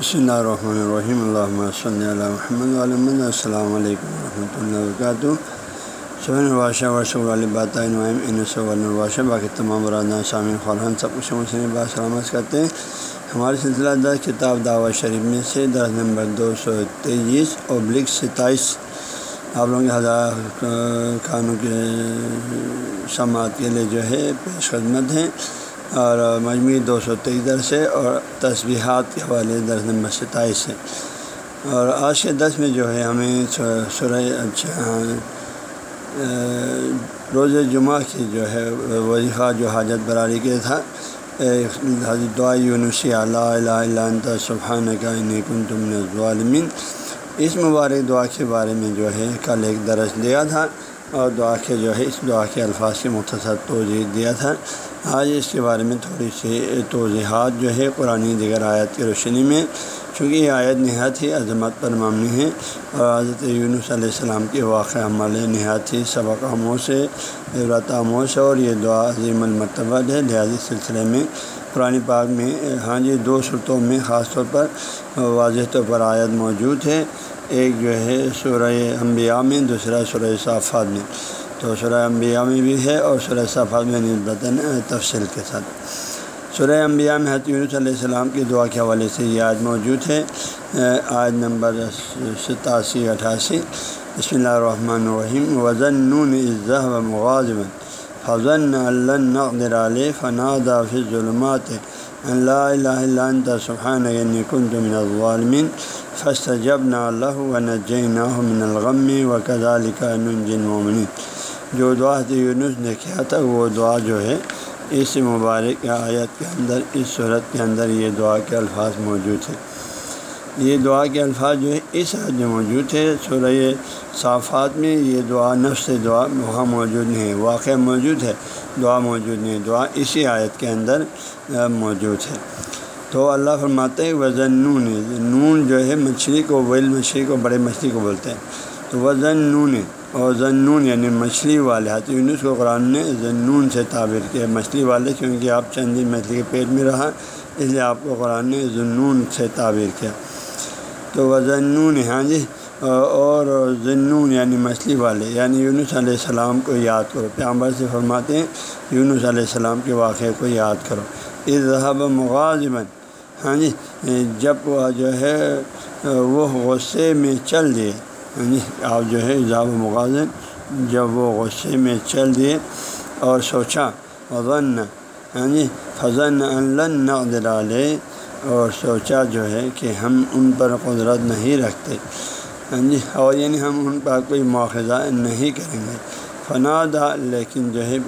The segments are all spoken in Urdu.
بسم اللہ الرحمن الرحیم اللہ صلی اللہ محمد علم السلام علیکم ورحمۃ اللہ وبرکاتہ سبحان الباشہ ورثہ البات الباشہ باقی تمام برادہ سامع خوران سب کچھ مسلم بات سلامت کرتے ہیں ہمارے سلسلہ دس کتاب دعوت شریف میں سے درس نمبر دو سو تیئیس ابلک ستائیس آپ لوگوں کے ہزار خانوں کے سماعت کے لیے جو ہے پیش خدمت ہیں اور مجموعی دو سو تیئیس درس ہے اور تصبیحات کے حوالے درس نمبر ستائیس ہے اور آج کے دس میں جو ہے ہمیں سورہ اچھا روز جمعہ کی جو ہے وظیفہ جو حاجت براری کے تھا دعا یونسی اللہ انت سبحان کا کن تم ظالمین اس مبارک دعا کے بارے میں جو ہے کل ایک درس دیا تھا اور دعا کے جو ہے اس دعا کے الفاظ کے مختصر توجہ دیا تھا۔ آج اس کے بارے میں تھوڑی سی توضیحات جو ہے قرآن دیگر آیت کی روشنی میں، چونکہ یہ آیت نہایت ہی عظمت پر مبنی ہے اور حضرت یونس علیہ السلام کے واقع عمل نہایت ہی سبق آموز سے عبرت آموز اور یہ دعا عظیم المرتبہ ہے۔ لہٰذی سلسلے میں قرآن پاک میں ہاں جی دو صورتوں میں خاص طور پر واضح طور پر آیت موجود ہے۔ ایک جو ہے سورہ انبیاء میں، دوسرا سورہ صافات میں۔ تو سورہ انبیاء میں بھی ہے اور سورہ صافات میں نسبتاً تفصیل کے ساتھ۔ سورہ انبیاء میں حتیونس علیہ السلام کی دعا کے حوالے سے یہ آج موجود ہے۔ آج نمبر ستاسی، اٹھاسی۔ بسم اللہ الرحمن الرحیم۔ وزن نون عزہ و مغازم فضن اللہ علیہ فناد فی ظلمات اللہ الہ انت سبحان کنت من الظالمین فاستجبنا له ونجيناه من الغم و کزال وكذلك ننجي المؤمنين۔ جو دعا یونس نے کیا تھا، وہ دعا جو ہے، اس مبارک آیت کے اندر، اس صورت کے اندر یہ دعا کے الفاظ موجود ہے یہ دعا کے الفاظ جو ہے اس آیت میں موجود ہے سورہ صافات میں یہ دعا، نفس دعا، وہاں موجود نہیں ہے موجود ہے، دعا موجود نہیں دعا اسی آیت کے اندر موجود ہے۔ تو اللہ فرماتے ہیں، وزن نون نون جو ہے، مچھلی کو، ویل مچھلی کو، بڑے مچھلی کو بولتے ہیں۔ تو وزن نون اور زنون یعنی مچھلی والے حتی یونس کو قرآن نے زنون سے تعبیر کیا، مچھلی والے کیونکہ آپ چند دن مچھلی کے پیٹ میں رہا، اس لیے آپ کو قرآن نے زنون سے تعبیر کیا۔ تو وزنون ہاں جی اور ضنون یعنی مچھلی والے یعنی یونس علیہ السلام کو یاد کرو۔ پیامبر سے فرماتے ہیں، یونس علیہ السلام کے واقعے کو یاد کرو۔ اظہب مغازمن ہاں جی جب وہ جو ہے، وہ غصے میں چل دیے۔ آپ جو ہے ضاب مغازن جب وہ غصے میں چل دیے اور سوچا غن ہاں جی فضن اللہ علیہ اور سوچا جو ہے کہ ہم ان پر قدرت نہیں رکھتے ہاں جی اور یعنی ہم ان پر کوئی مواخذہ نہیں کریں گے۔ فنا دا لیکن جو ہے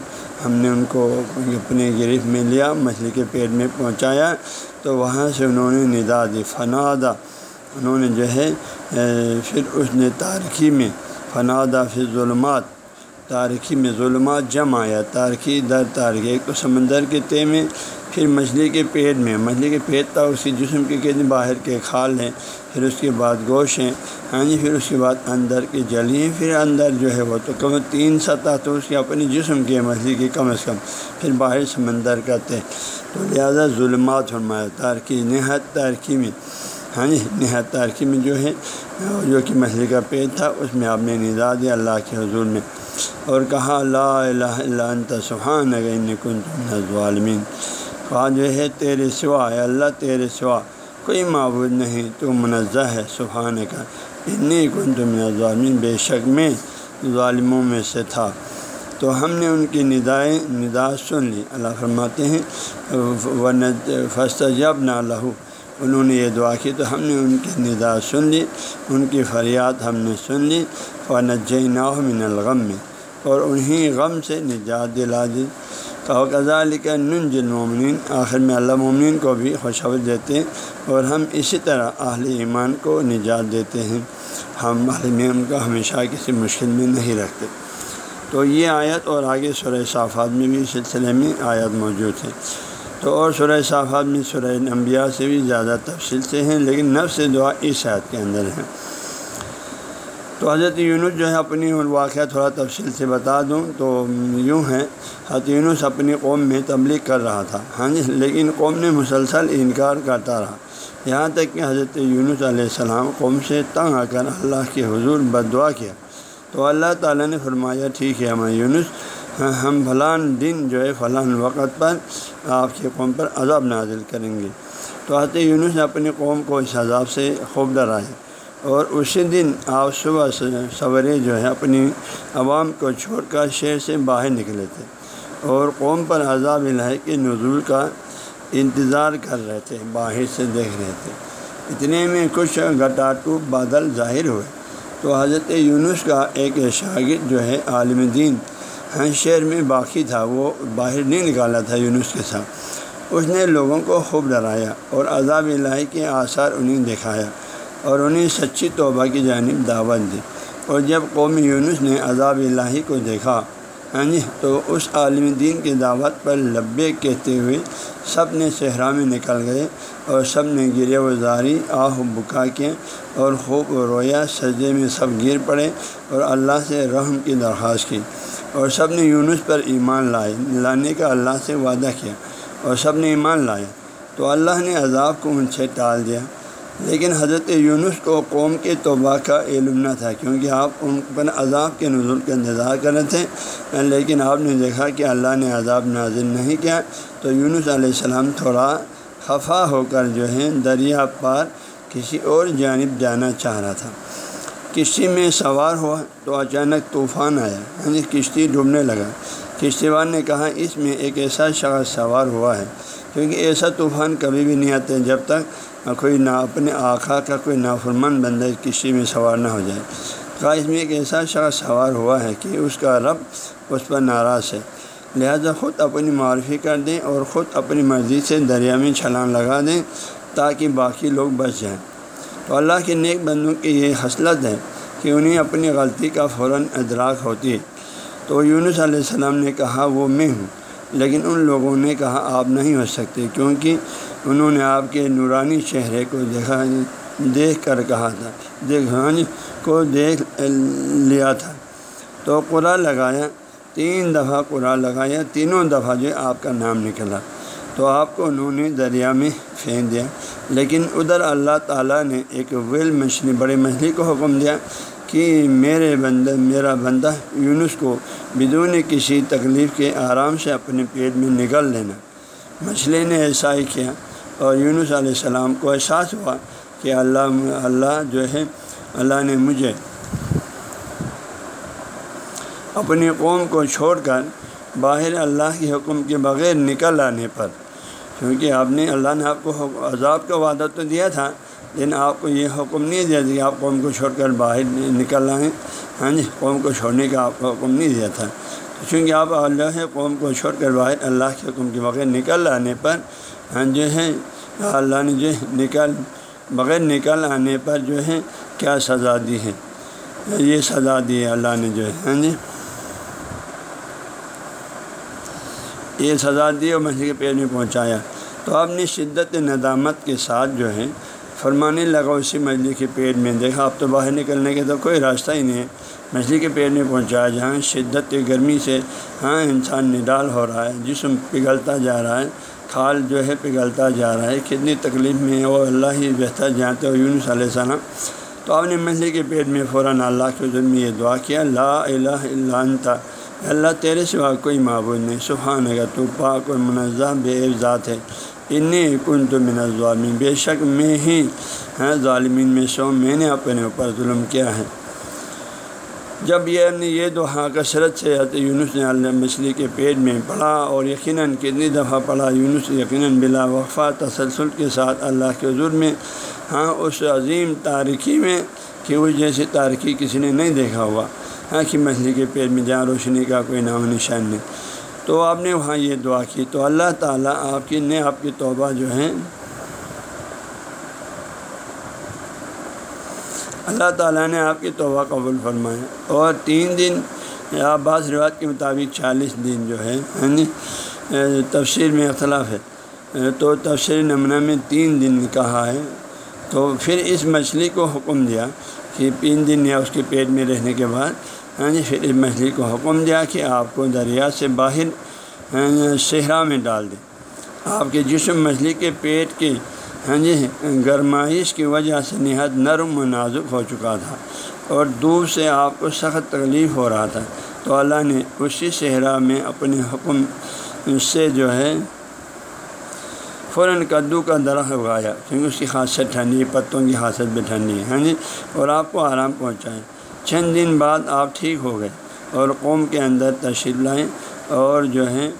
ہم نے ان کو اپنے گرفت میں لیا، مچھلی کے پیٹ میں پہنچایا، تو وہاں سے انہوں نے ندا دی، فنادا انہوں نے جو ہے پھر اس نے تاریخی میں فنادا پھر ظلمات تاریخی میں ظلمات جمع آیا۔ تاریخی در تاریخی ایک تو سمندر کے تے میں، پھر مچھلی کے پیٹ میں۔ مچھلی کے پیٹ تھا اس کی جسم کے کتنے باہر کے کھال ہیں، پھر اس کے بعد گوشت ہیں۔ ہاں جی پھر اس کے بعد اندر کی جلی ہیں، پھر اندر جو ہے وہ تو کم تین سطح تو اس کے اپنی جسم کی مچھلی کی کم از کم۔ پھر باہر سمندر کا تے تو لہٰذا ظلمات فرمایا تارکی نہایت تارکی میں۔ ہاں جی نہایت تارکی میں جو ہے، جو کہ مچھلی کا پیٹ تھا، اس میں آپ نے ندا دیا اللہ کے حضور میں اور کہا اللہ الہ الا انت سبحان کن تم کہا جو ہے، تیرے سوا ہے اللہ، تیرے سوا کوئی معبود نہیں، تو منزہ ہے سبحان کا انی کن تم ظالمین بے شک میں ظالموں میں سے تھا۔ تو ہم نے ان کی ندائیں ندا سن لی۔ اللہ فرماتے ہیں ون فسٹ جب نہ لہو انہوں نے یہ دعا کی تو ہم نے ان کی ندا سن لی، ان کی فریاد ہم نے سن لی ونج من الغم میں اور انہیں غم سے نجات دلا دی۔ تو قزال کا نن المومنین آخر میں اللہ مومنین کو بھی خوشخبر دیتے ہیں اور ہم اسی طرح اہل ایمان کو نجات دیتے ہیں۔ ہم اہل کا ہمیشہ کسی مشکل میں نہیں رکھتے۔ تو یہ آیت اور آگے سورہ صافات میں بھی سلسلے میں آیت موجود ہے۔ تو اور سورہ صافات میں سورہ انبیاء سے بھی زیادہ تفصیل سے ہیں، لیکن نفس دعا اس آیت کے اندر ہے۔ تو حضرت یونس جو ہے اپنی واقعہ تھوڑا تفصیل سے بتا دوں۔ تو یوں ہے، حضرت یونس اپنی قوم میں تبلیغ کر رہا تھا۔ ہاں جی لیکن قوم نے مسلسل انکار کرتا رہا۔ یہاں تک کہ حضرت یونس علیہ السلام قوم سے تنگ آ کر اللہ کے حضور بد دعا کیا۔ تو اللہ تعالیٰ نے فرمایا، ٹھیک ہے، ہمیں یونس ہم فلان دن جو ہے، فلان وقت پر آپ کے قوم پر عذاب نازل کریں گے۔ تو حضرت یونس نے اپنی قوم کو اس عذاب سے خوب ڈرایا اور اسی دن آپ صبح سویرے جو ہے، اپنی عوام کو چھوڑ کر شہر سے باہر نکلے تھے۔ اور قوم پر عذاب الہ کے نزول کا انتظار کر رہے تھے، باہر سے دیکھ رہے تھے۔ اتنے میں کچھ گٹاٹو بادل ظاہر ہوئے۔ تو حضرت یونس کا ایک شاگرد جو ہے، عالم دین ہاں، شہر میں باقی تھا، وہ باہر نہیں نکالا تھا یونس کے ساتھ۔ اس نے لوگوں کو خوب ڈرایا اور عذاب الہی کے آثار انہیں دکھایا اور انہیں سچی توبہ کی جانب دعوت دی۔ اور جب قوم یونس نے عذاب الہی کو دیکھا ہاں جی تو اس عالم دین کی دعوت پر لبے کہتے ہوئے سب نے صحرا میں نکل گئے اور سب نے گرے و زاری، آہ بکا کے اور خوب رویا، سجدے میں سب گر پڑے اور اللہ سے رحم کی درخواست کی۔ اور سب نے یونس پر ایمان لائے، لانے کا اللہ سے وعدہ کیا اور سب نے ایمان لایا تو اللہ نے عذاب کو ان سے ٹال دیا۔ لیکن حضرت یونس کو قوم کے توبہ کا علم نہ تھا، کیونکہ آپ ان پر عذاب کے نزول کا انتظار کر رہے تھے۔ لیکن آپ نے دیکھا کہ اللہ نے عذاب نازل نہیں کیا۔ تو یونس علیہ السلام تھوڑا خفا ہو کر جو ہے، دریا پار کسی اور جانب جانا چاہ رہا تھا۔ کشتی میں سوار ہوا تو اچانک طوفان آیا۔ یعنی کشتی ڈوبنے لگا۔ کشتی وار نے کہا، اس میں ایک ایسا شخص سوار ہوا ہے۔ کیونکہ ایسا طوفان کبھی بھی نہیں آتے جب تک کوئی نہ اپنے آخا کا کوئی نافرمان بندہ کسی میں سوار نہ ہو جائے۔ کہا، اس میں ایک ایسا شخص سوار ہوا ہے کہ اس کا رب اس پر ناراض ہے۔ لہذا خود اپنی معرفی کر دیں اور خود اپنی مرضی سے دریا میں چھلانگ لگا دیں تاکہ باقی لوگ بچ جائیں۔ تو اللہ کے نیک بندوں کی یہ حسلت ہے کہ انہیں اپنی غلطی کا فوراً ادراک ہوتی ہے۔ تو یونس علیہ السلام نے کہا، وہ میں ہوں۔ لیکن ان لوگوں نے کہا، آپ نہیں ہو سکتے، کیونکہ انہوں نے آپ کے نورانی چہرے کو دیکھا، دیکھ کر کہا تھا دیکھ کو دیکھ لیا تھا۔ تو قرآن لگایا، تین دفعہ قرآن لگایا، تینوں دفعہ جو آپ کا نام نکلا۔ تو آپ کو انہوں نے دریا میں پھینک دیا۔ لیکن ادھر اللہ تعالیٰ نے ایک ویل مچھلی بڑی مچھلی کو حکم دیا کہ میرے بندہ، میرا بندہ یونس کو بدون کسی تکلیف کے آرام سے اپنے پیٹ میں نکل لینا۔ مچھلی نے ایسا ہی کیا اور یونس علیہ السلام کو احساس ہوا کہ اللہ اللہ جو ہے، اللہ نے مجھے اپنی قوم کو چھوڑ کر باہر اللہ کے حکم کے بغیر نکل آنے پر کیونکہ آپ نے اللہ نے آپ کو عذاب کا وعدہ تو دیا تھا، لیکن آپ کو یہ حکم نہیں دیا کہ آپ قوم کو چھوڑ کر باہر نکل آئیں۔ ہاں جی قوم کو چھوڑنے کا آپ کو حکم نہیں دیا تھا۔ چونکہ آپ اللہ قوم کو چھوڑ کر باہر اللہ کے حکم کے بغیر نکل آنے پر ہاں جو ہے، اللہ نے جو نکل بغیر نکل آنے پر جو ہے کیا سزا دی ہے۔ یہ سزا دی ہے اللہ نے جو ہے ہاں جی۔ یہ سزا دی اور مسجد کے پیڑ میں پہنچایا۔ تو آپ نے شدت ندامت کے ساتھ جو ہے فرمانے لگا، اسی مچھلی کے پیٹ میں دیکھا۔ اب تو باہر نکلنے کے تو کوئی راستہ ہی نہیں ہے۔ مچھلی کے پیٹ میں پہنچایا جہاں شدت گرمی سے ہاں انسان نڈال ہو رہا ہے، جسم پگھلتا جا رہا ہے، کھال جو ہے پگھلتا جا رہا ہے۔ کتنی تکلیف میں ہے وہ اللہ ہی بہتر جانتے ہو یونس علیہ السلام۔ تو آپ نے مچھلی کے پیٹ میں فوراً اللہ کے ذریعے میں یہ دعا کیا، لا الہ الا انت۔ اللہ تیرے سوا کوئی معبود نہیں۔ سبحان ہے تو پاک و منظم بے ذات ہے۔ انی کن تو من ظالمین بے شک میں ہی ہیں۔ ظالمین میں سو میں نے اپنے اوپر ظلم کیا ہے۔ جب یہ یہ دعا کثرت سے یونس نے اللہ مچھلی کے پیٹ میں پڑھا اور یقیناً کتنی دفعہ پڑھا، یونس یقیناً بلا وقفہ تسلسل کے ساتھ اللہ کے حضور میں ہاں اس عظیم تاریخی میں کہ وہ جیسی تاریخی کسی نے نہیں دیکھا ہوا ہاں کہ مچھلی کے پیٹ میں جہاں روشنی کا کوئی نام و نشان نہیں۔ تو آپ نے وہاں یہ دعا کی۔ تو اللہ تعالیٰ آپ کی نے آپ کی توبہ جو ہے، اللہ تعالیٰ نے آپ کی توبہ قبول فرمایا اور تین دن یا بعض روایت کے مطابق چالیس دن جو ہے یعنی، تفسیر میں اختلاف ہے۔ تو تفسیر نمنہ میں تین دن کہا ہے۔ تو پھر اس مچھلی کو حکم دیا کہ تین دن یا اس کے پیٹ میں رہنے کے بعد ہاں جی پھر مچھلی کو حکم دیا کہ آپ کو دریا سے باہر یعنی صحرا میں ڈال دیں۔ آپ کے جسم مچھلی کے پیٹ کے ہاں جی گرمائش کی وجہ سے نہایت نرم و نازک ہو چکا تھا اور دور سے آپ کو سخت تکلیف ہو رہا تھا۔ تو اللہ نے اسی صحرا میں اپنے حکم سے جو ہے، فوراً کدو کا درخت اگایا، کیونکہ اس کی خاصیت ٹھنڈی، پتوں کی خاصیت بھی ٹھنڈی ہے ہاں جی اور آپ کو آرام پہنچائیں چند دن بعد آپ ٹھیک ہو گئے اور قوم کے اندر تشریف لائیں اور جو ہے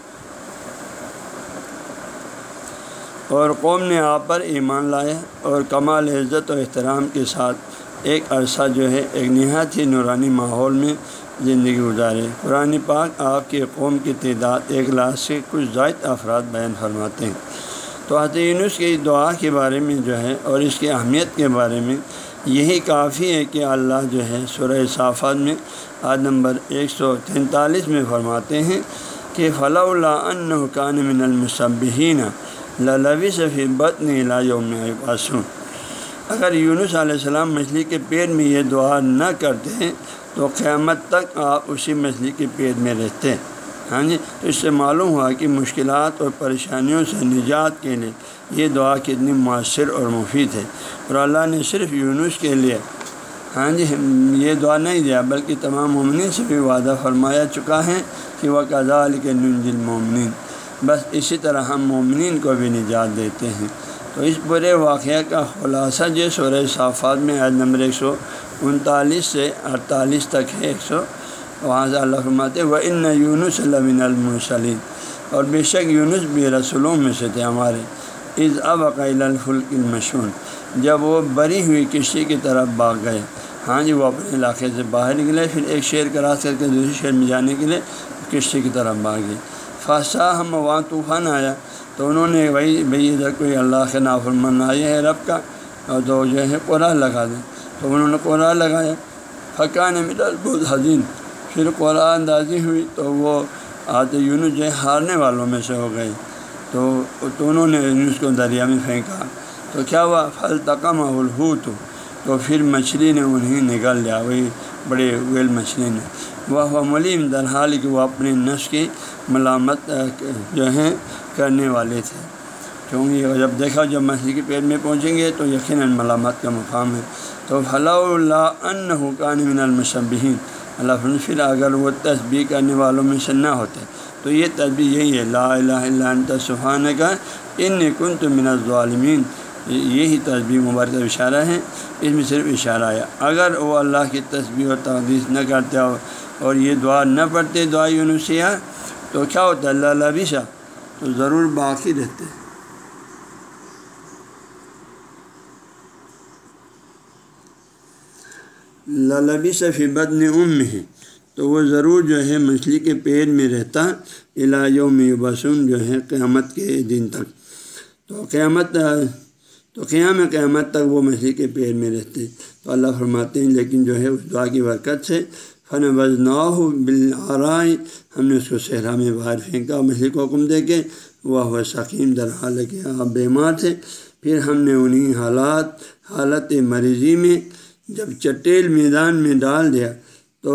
اور قوم نے آپ پر ایمان لائے اور کمال عزت و احترام کے ساتھ ایک عرصہ جو ہے ایک نہایت ہی نورانی ماحول میں زندگی گزارے۔ قرآن پاک آپ کے قوم کی تعداد ایک لاکھ سے کچھ زائد افراد بیان فرماتے ہیں۔ تو حضرت یونس کی دعا کے بارے میں جو ہے اور اس کی اہمیت کے بارے میں یہی کافی ہے کہ اللہ جو ہے سورہ صافات میں آج نمبر ایک سو تینتالیس میں فرماتے ہیں کہ فلاں اللہ کان من المصبین للوی صفی بد یوم پاسوں اگر یونس علیہ السلام مچھلی کے پیڑ میں یہ دعا نہ کرتے تو قیامت تک آپ اسی مچھلی کے پیڑ میں رہتے۔ ہاں جی؟ تو اس سے معلوم ہوا کہ مشکلات اور پریشانیوں سے نجات کے لیے یہ دعا کتنی مؤثر اور مفید ہے۔ اور اللہ نے صرف یونس کے لیے ہاں جی یہ دعا نہیں دیا، بلکہ تمام مومنین سے بھی وعدہ فرمایا چکا ہے کہ وہ کزال کے ننجل مومنین بس اسی طرح ہم مومنین کو بھی نجات دیتے ہیں۔ تو اس برے واقعہ کا خلاصہ جو سورہ صافات میں آج نمبر ایک سو انتالیس سے اڑتالیس تک ہے، ایک سو، وہاں سے اللہ فرماتے و ان یونس المن المسلم اور بے شک یونس بھی رسولوں میں سے تھے ہمارے۔ از اب عقیل الفلک المشون جب وہ بری ہوئی کشتی کی طرف بھاگ گئے۔ ہاں جی وہ اپنے علاقے سے باہر نکلے، پھر ایک شعر کراس کر کے دوسرے شہر میں جانے کے لیے کشتی کی طرف بھاگے۔ فاسا ہم وہاں طوفان آیا، تو انہوں نے وہی بھائی، ادھر کوئی اللہ کے نافرمان آیا ہے رب کا، اور تو جو ہے قرآن لگا دیں۔ تو انہوں نے قرآن لگایا۔ حقان مدل بہت حزین۔ پھر قرآن اندازی ہوئی، تو وہ آتے یونس جو ہے ہارنے والوں میں سے ہو گئے۔ تو انہوں نے یونس کو دریا میں پھینکا۔ تو کیا ہوا؟ پھل تقم ہو تو تو پھر مچھلی نے انہیں نگل لیا۔ وہی بڑے ویل مچھلی نے۔ وہ ملیم درحال کہ وہ اپنے نش کی ملامت جو ہیں، کرنے والے تھے۔ کیونکہ جب دیکھا، جب مچھلی کے پیٹ میں پہنچیں گے تو یقیناً ملامت کا مقام ہے۔ تو فلاح اللہ ان حکان من المشبین اللہ پھر اگر وہ تصبیح کرنے والوں میں سے نہ ہوتے، تو یہ تصبیح یہی ہے، لا الہ الا انت سبحانہ کا ان کن تو من الظالمین۔ یہی تصبیح مبارک اشارہ ہے اس میں صرف اشارہ آیا اگر وہ اللہ کی تصبیح اور تقدیس نہ کرتے ہو اور یہ دعا نہ پڑھتے دعا یونسیہ تو کیا ہوتا ہے؟ اللہ لبیشہ تو ضرور باقی رہتے۔ لبی صفی بد نے ام ہے تو وہ ضرور جو ہے مچھلی کے پیڑ میں رہتا علاجوں میں بسون جو ہے قیامت کے دن تک۔ تو قیامت تو قیام قیامت تک وہ مچھلی کے پیڑ میں رہتے تو اللہ فرماتے ہیں، لیکن جو ہے، اس دعا کی برکت سے فن وزنا ہو بالآرائے ہم نے اس کو صحرا میں باہر پھینکا مچھلی کو حکم دے کے وہ سکیم در حال کہ آپ بیمار تھے۔ پھر ہم نے انہیں حالات، حالت مریضی میں جب چٹیل میدان میں ڈال دیا تو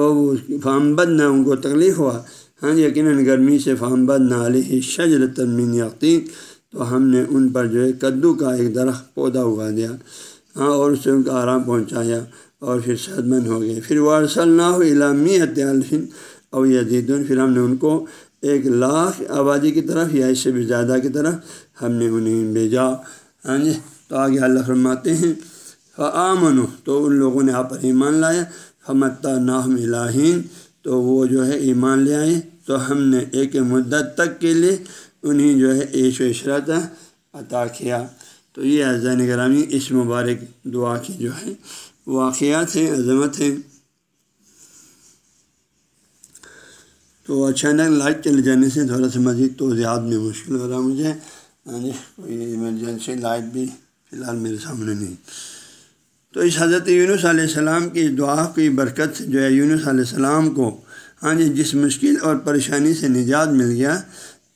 فام بد نہ ان کو تکلیف ہوا۔ ہاں یقیناً گرمی سے فام بد نہ علی شجر تنمین یقین۔ تو ہم نے ان پر جو ہے کدو کا ایک درخت پودا اگا دیا ہاں اور اس سے ان کا آرام پہنچایا اور پھر صحت مند ہو گئے۔ پھر وارصل نہ ہو علامی عطالفن اور یزید۔ پھر ہم نے ان کو ایک لاکھ آبادی کی طرف یا اس سے بھی زیادہ کی طرف ہم نے انہیں بھیجا۔ ہاں جی تو آگے اللہ فرماتے ہیں فعامن تو ان لوگوں نے آپ پر ایمان لایا۔ ہمت ناہم الہین تو وہ جو ہے ایمان لے آئے۔ تو ہم نے ایک مدت تک کے لیے انہیں جو ہے عیش و عشرت عطا کیا۔ تو یہ عزین گرامی، اس مبارک دعا کی جو ہے واقعات ہیں، عظمت ہیں۔ تو اچانک لائٹ چلے جانے سے تھوڑا سا مزید توضیحات میں مشکل ہو رہا مجھے۔ ہاں جی کوئی ایمرجنسی لائٹ بھی فی الحال میرے سامنے نہیں۔ تو اس حضرت یونس علیہ السلام کی دعا کی برکت جو ہے یونس علیہ السلام کو ہاں جی جس مشکل اور پریشانی سے نجات مل گیا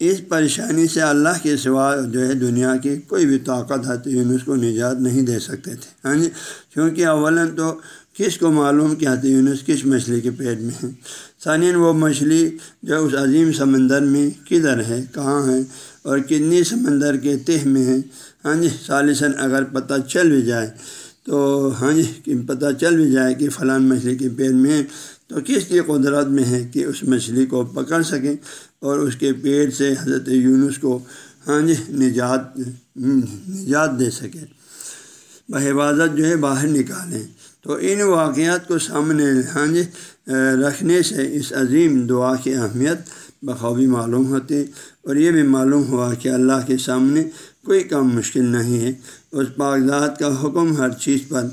اس پریشانی سے اللہ کے سوا جو ہے دنیا کی کوئی بھی طاقت حضرت یونس کو نجات نہیں دے سکتے تھے۔ ہاں جی؟ کیونکہ اولاً تو کس کو معلوم کہ حضرت یونس کس مچھلی کے پیٹ میں ہے؟ ثانین وہ مچھلی جو اس عظیم سمندر میں کدھر ہے، کہاں ہے اور کتنی سمندر کے تہ میں ہے؟ ہاں جی؟ سالسن اگر پتہ چل بھی جائے تو ہاں جی؟ پتہ چل بھی جائے کہ فلان مچھلی کے پیر میں تو کس کی قدرت میں ہے کہ اس مچھلی کو پکڑ سکیں اور اس کے پیڑ سے حضرت یونس کو ہاں جی نجات نجات دے سکے بحفاظت جو ہے باہر نکالیں۔ تو ان واقعات کو سامنے ہاں جی رکھنے سے اس عظیم دعا کی اہمیت بخوبی معلوم ہوتی۔ اور یہ بھی معلوم ہوا کہ اللہ کے سامنے کوئی کام مشکل نہیں ہے۔ اس کاغذات کا حکم ہر چیز پر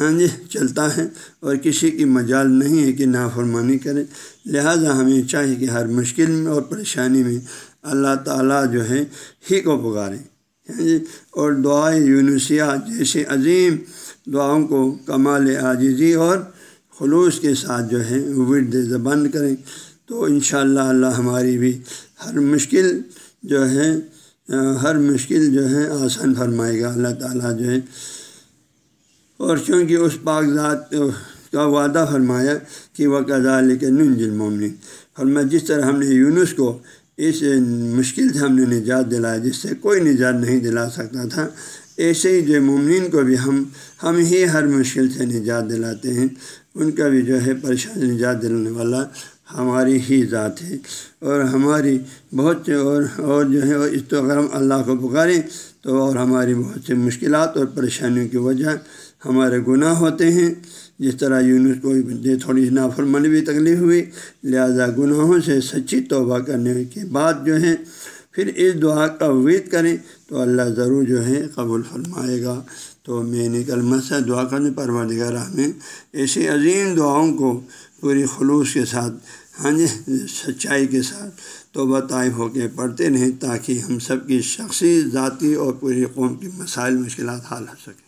ہاں جی چلتا ہے اور کسی کی مجال نہیں ہے کہ نافرمانی کرے۔ لہٰذا ہمیں چاہیے کہ ہر مشکل میں اور پریشانی میں اللہ تعالیٰ جو ہے ہی کو پکاریں ہاں جی اور دعائیں یونسیہ جیسے عظیم دعاؤں کو کمال عاجزی اور خلوص کے ساتھ جو ہے ورد زبان کریں۔ تو انشاءاللہ اللہ ہماری بھی ہر مشکل جو ہے ہر مشکل جو ہے آسان فرمائے گا، اللہ تعالیٰ جو ہے۔ اور چونکہ اس پاک ذات کا وعدہ فرمایا کہ وہ قضا کے ننجل مومن فرمایا، جس طرح ہم نے یونس کو اس مشکل سے ہم نے نجات دلایا، جس سے کوئی نجات نہیں دلا سکتا تھا، ایسے ہی جو مومنین کو بھی ہم ہم ہی ہر مشکل سے نجات دلاتے ہیں۔ ان کا بھی جو ہے پریشانی نجات دلانے والا ہماری ہی ذات ہے اور ہماری بہت سے اور اور جو ہے اس تو اگر ہم اللہ کو پکاریں تو اور ہماری بہت سے مشکلات اور پریشانیوں کی وجہ ہمارے گناہ ہوتے ہیں۔ جس طرح یونس کو تھوڑی نافرمانی بھی تکلیف ہوئی، لہذا گناہوں سے سچی توبہ کرنے کے بعد جو ہے، پھر اس دعا کا وید کریں تو اللہ ضرور جو ہے قبول فرمائے گا۔ تو میں نے کل سے دعا کرنے، پروردگار میں ایسی عظیم دعاؤں کو پوری خلوص کے ساتھ ہاں جی سچائی کے ساتھ توبہ طائف ہو کے پڑھتے رہیں تاکہ ہم سب کی شخصی، ذاتی اور پوری قوم کی مسائل، مشکلات حل ہو سکیں۔